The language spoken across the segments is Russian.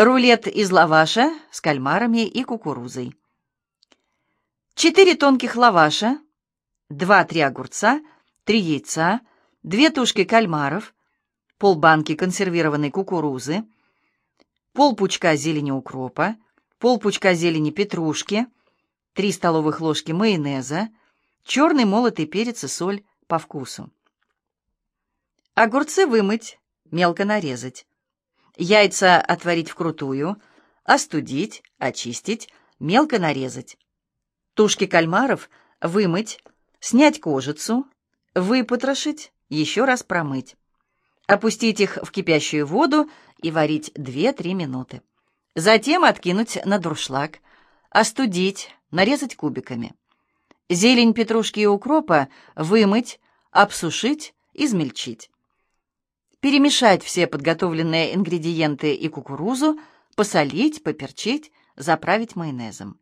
Рулет из лаваша с кальмарами и кукурузой. 4 тонких лаваша, 2-3 огурца, 3 яйца, 2 тушки кальмаров, полбанки консервированной кукурузы, полпучка зелени укропа, полпучка зелени петрушки, 3 столовых ложки майонеза, черный молотый перец и соль по вкусу. Огурцы вымыть, мелко нарезать. Яйца отварить вкрутую, остудить, очистить, мелко нарезать. Тушки кальмаров вымыть, снять кожицу, выпотрошить, еще раз промыть. Опустить их в кипящую воду и варить 2-3 минуты. Затем откинуть на дуршлаг, остудить, нарезать кубиками. Зелень петрушки и укропа вымыть, обсушить, измельчить перемешать все подготовленные ингредиенты и кукурузу, посолить, поперчить, заправить майонезом.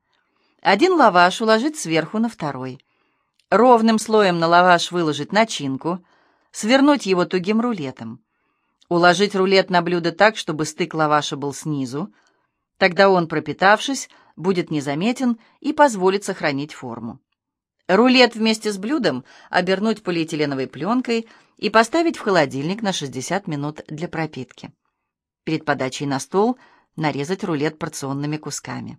Один лаваш уложить сверху на второй. Ровным слоем на лаваш выложить начинку, свернуть его тугим рулетом. Уложить рулет на блюдо так, чтобы стык лаваша был снизу. Тогда он, пропитавшись, будет незаметен и позволит сохранить форму. Рулет вместе с блюдом обернуть полиэтиленовой пленкой и поставить в холодильник на 60 минут для пропитки. Перед подачей на стол нарезать рулет порционными кусками.